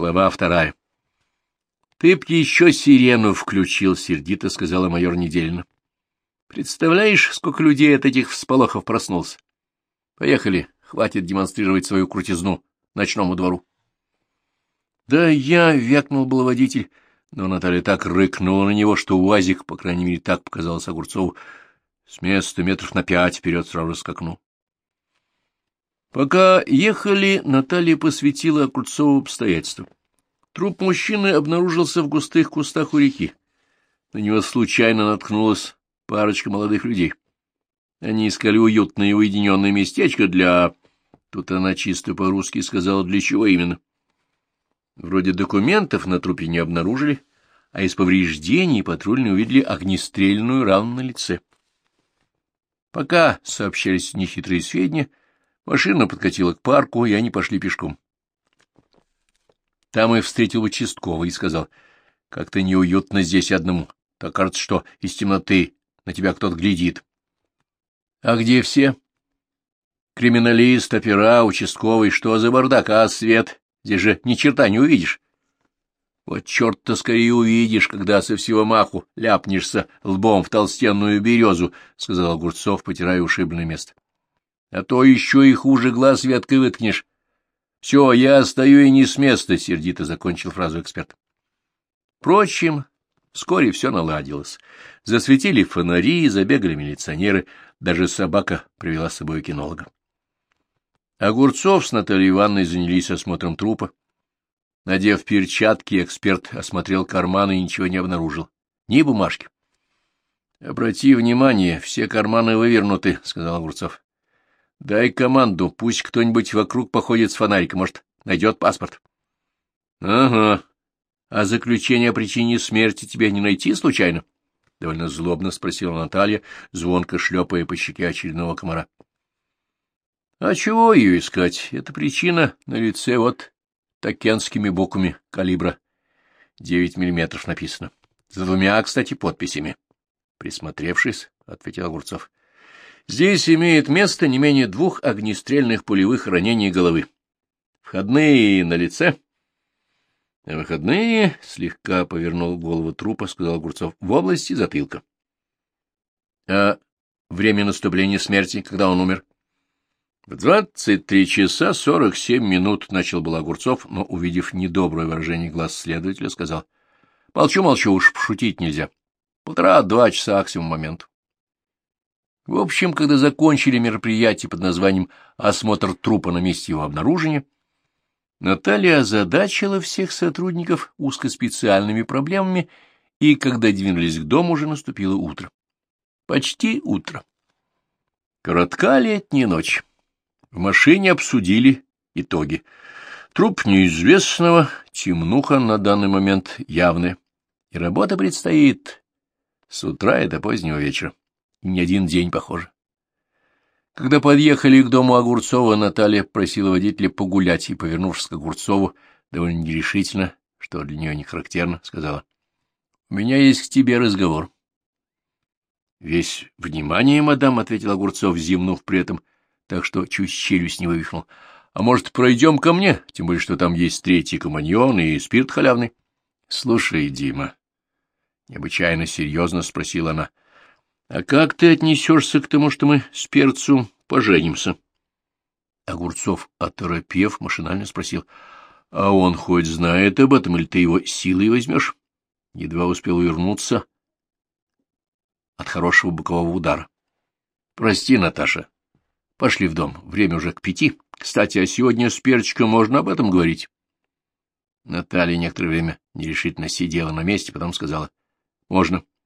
Глава вторая. — Ты б еще сирену включил, — сердито сказала майор Неделина. — Представляешь, сколько людей от этих всполохов проснулся? Поехали, хватит демонстрировать свою крутизну ночному двору. — Да я, — вякнул был водитель, но Наталья так рыкнула на него, что УАЗик, по крайней мере, так показалось Огурцову, с места метров на пять вперед сразу скакнул. Пока ехали, Наталья посвятила Огурцову обстоятельствам. Труп мужчины обнаружился в густых кустах у реки. На него случайно наткнулась парочка молодых людей. Они искали уютное и уединенное местечко для... Тут она чисто по-русски сказала, для чего именно. Вроде документов на трупе не обнаружили, а из повреждений патрульные увидели огнестрельную рану на лице. Пока сообщались нехитрые сведения, машина подкатила к парку, и они пошли пешком. Там и встретил участковый и сказал, как-то неуютно здесь одному. Так кажется, что из темноты на тебя кто-то глядит. — А где все? — Криминалист, опера, участковый. Что за бардак? А свет? Здесь же ни черта не увидишь. Вот черт-то скорее увидишь, когда со всего маху ляпнешься лбом в толстенную березу, — сказал Огурцов, потирая ушибленное место. — А то еще и хуже глаз веткой выткнешь. — Все, я стою и не с места, — сердито закончил фразу эксперт. Впрочем, вскоре все наладилось. Засветили фонари, забегали милиционеры, даже собака привела с собой кинолога. Огурцов с Натальей Ивановной занялись осмотром трупа. Надев перчатки, эксперт осмотрел карманы и ничего не обнаружил. Ни бумажки. — Обрати внимание, все карманы вывернуты, — сказал Огурцов. — Дай команду, пусть кто-нибудь вокруг походит с фонариком, может, найдет паспорт. — Ага. А заключение о причине смерти тебе не найти случайно? — довольно злобно спросила Наталья, звонко шлепая по щеке очередного комара. — А чего ее искать? Эта причина на лице вот такенскими буквами калибра. Девять миллиметров написано. За двумя, кстати, подписями. Присмотревшись, — ответил Огурцов. Здесь имеет место не менее двух огнестрельных пулевых ранений головы. Входные на лице. А выходные, — слегка повернул голову трупа, — сказал Огурцов, — в области затылка. А время наступления смерти, когда он умер? В двадцать три часа сорок семь минут начал был Огурцов, но, увидев недоброе выражение глаз следователя, сказал, — Молчу, молчу, уж пошутить нельзя. Полтора-два часа максимум момент. В общем, когда закончили мероприятие под названием «Осмотр трупа на месте его обнаружения», Наталья озадачила всех сотрудников узкоспециальными проблемами, и когда двинулись к дому, уже наступило утро. Почти утро. Коротка летняя ночь. В машине обсудили итоги. Труп неизвестного, темнуха на данный момент явная, и работа предстоит с утра и до позднего вечера. И не один день, похоже. Когда подъехали к дому Огурцова, Наталья просила водителя погулять и, повернувшись к Огурцову, довольно нерешительно, что для нее не характерно, сказала, — У меня есть к тебе разговор. — Весь внимание, мадам, — ответил Огурцов, зимнув при этом, так что чуть челюсть не вывихнул. — А может, пройдем ко мне, тем более, что там есть третий команьон и спирт халявный? — Слушай, Дима, — необычайно серьезно спросила она, — а как ты отнесешься к тому, что мы с перцу поженимся? Огурцов, оторопев, машинально спросил, — А он хоть знает об этом, или ты его силой возьмешь? Едва успел увернуться от хорошего бокового удара. — Прости, Наташа, Пошли в дом. Время уже к пяти. Кстати, а сегодня с перчиком можно об этом говорить? Наталья некоторое время нерешительно сидела на месте, потом сказала. — Можно. —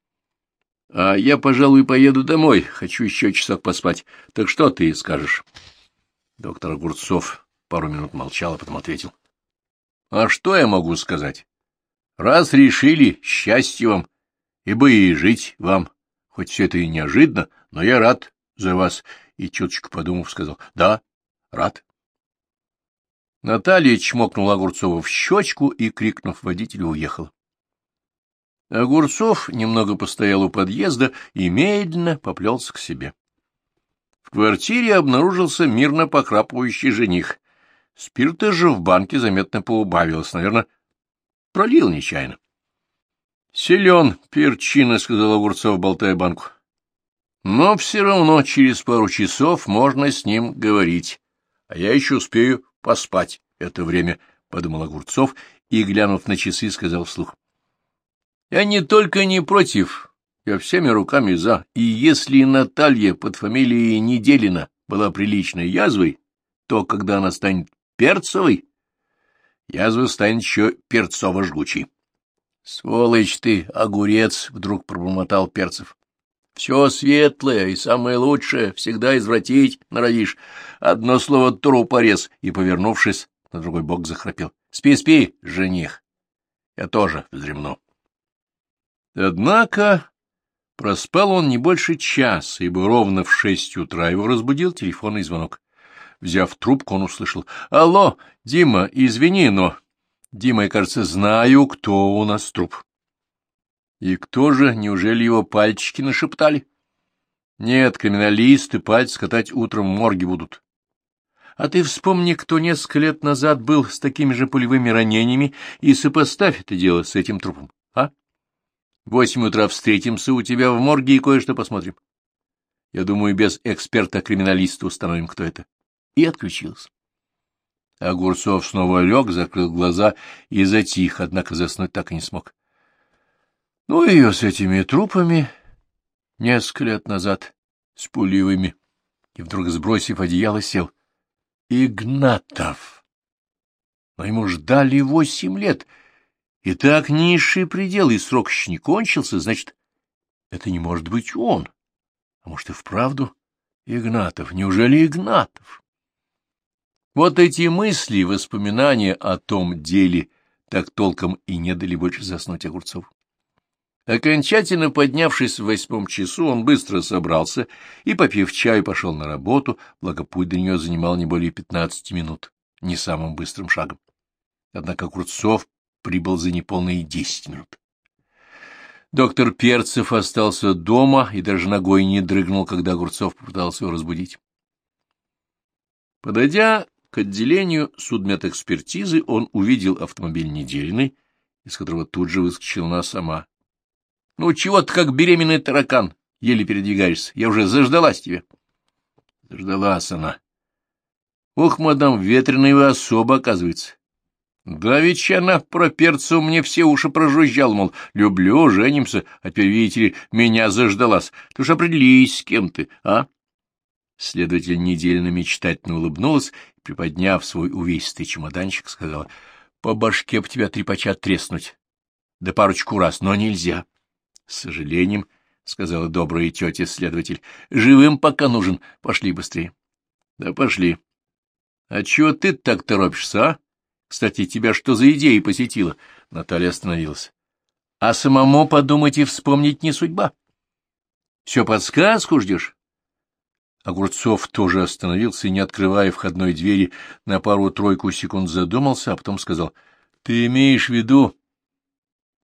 А я, пожалуй, поеду домой. Хочу еще часок поспать. Так что ты скажешь? Доктор Огурцов пару минут молчал, а потом ответил. — А что я могу сказать? Раз решили, счастье вам, ибо и жить вам. Хоть все это и неожиданно, но я рад за вас и, чуточку подумав, сказал, — Да, рад. Наталья чмокнула Огурцова в щечку и, крикнув водителю, уехала. Огурцов немного постоял у подъезда и медленно поплелся к себе. В квартире обнаружился мирно похрапывающий жених. Спирта же в банке заметно поубавилось, наверное, пролил нечаянно. — Силен, перчина, — сказал Огурцов, болтая банку. — Но все равно через пару часов можно с ним говорить, а я еще успею поспать это время, — подумал Огурцов и, глянув на часы, сказал вслух. — Я не только не против, я всеми руками за, и если Наталья под фамилией Неделина была приличной язвой, то, когда она станет перцовой, язва станет еще перцово-жгучей. — Сволочь ты, огурец! — вдруг пробормотал Перцев. — Все светлое и самое лучшее всегда извратить норовишь. Одно слово трупорез, и, повернувшись, на другой бок захрапел. — Спи, спи, жених. Я тоже вздремну. Однако проспал он не больше часа, ибо ровно в шесть утра его разбудил телефонный звонок. Взяв трубку, он услышал. — Алло, Дима, извини, но... Дима, я, кажется, знаю, кто у нас труп. И кто же, неужели его пальчики нашептали? Нет, криминалисты пальцы катать утром в морге будут. А ты вспомни, кто несколько лет назад был с такими же пулевыми ранениями, и сопоставь это дело с этим трупом, а? Восемь утра встретимся у тебя в морге и кое-что посмотрим. Я думаю, без эксперта-криминалиста установим, кто это и отключился. Огурцов снова лег, закрыл глаза и затих, однако заснуть так и не смог. Ну, ее с этими трупами несколько лет назад, с пулевыми, и вдруг, сбросив одеяло, сел. Игнатов! Но ему ждали восемь лет, и так низший предел, и срок еще не кончился, значит, это не может быть он. А может, и вправду Игнатов? Неужели Игнатов? Вот эти мысли и воспоминания о том деле так толком и не дали больше заснуть Огурцов. Окончательно поднявшись в восьмом часу, он быстро собрался и, попив чай, пошел на работу, благо путь до нее занимал не более пятнадцати минут, не самым быстрым шагом. Однако Огурцов прибыл за неполные десять минут. Доктор Перцев остался дома и даже ногой не дрыгнул, когда Огурцов попытался его разбудить. Подойдя к отделению судмедэкспертизы он увидел автомобиль Неделиной, из которого тут же выскочила она сама. — Ну, чего ты как беременный таракан? Еле передвигаешься. Я уже заждалась тебя. Заждалась она. Ох, мадам, ветреная вы особо, оказывается. Да ведь она про перцу мне все уши прожужжал, мол, люблю, женимся, а теперь, видите ли, меня заждалась. Ты уж определись, с кем ты, а? Следователь недельно мечтательно улыбнулась и, приподняв свой увесистый чемоданчик, сказала, — По башке б тебя трепача треснуть. Да парочку раз, но нельзя. — С сожалением, — сказала добрая тетя-следователь, — живым пока нужен. Пошли быстрее. — Да пошли. — А чего ты так торопишься, а? Кстати, тебя что за идея посетила? Наталья остановилась. — А самому подумать и вспомнить не судьба. — Все подсказку ждешь? Огурцов тоже остановился и, не открывая входной двери, на пару-тройку секунд задумался, а потом сказал, — Ты имеешь в виду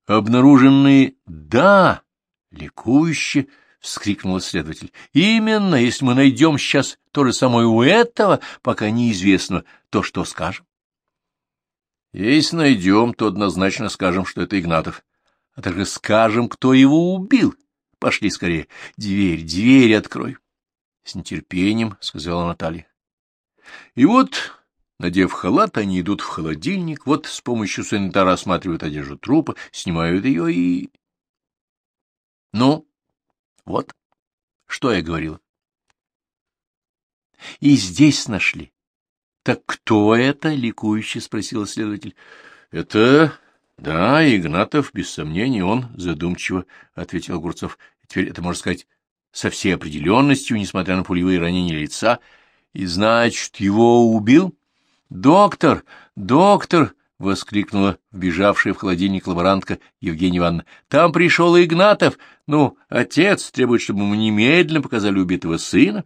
обнаруженные... — Да! — ликующе вскрикнул следователь. — Именно, если мы найдем сейчас то же самое у этого, пока неизвестно, то что скажем? — Если найдем, то однозначно скажем, что это Игнатов. А также скажем, кто его убил. Пошли скорее. Дверь, дверь открой. — С нетерпением, — сказала Наталья. И вот, надев халат, они идут в холодильник, вот с помощью санитара осматривают одежду трупа, снимают ее и... Ну, вот, что я говорила. И здесь нашли. Так кто это? — ликующе спросил следователь. — Это... Да, Игнатов, без сомнения, он задумчиво, — ответил Огурцов. Теперь это, можно сказать, со всей определенностью, несмотря на пулевые ранения лица, и, значит, его убил? «Доктор! Доктор!» — воскликнула вбежавшая в холодильник лаборантка Евгения Ивановна. «Там пришел Игнатов. Ну, отец требует, чтобы мы немедленно показали убитого сына».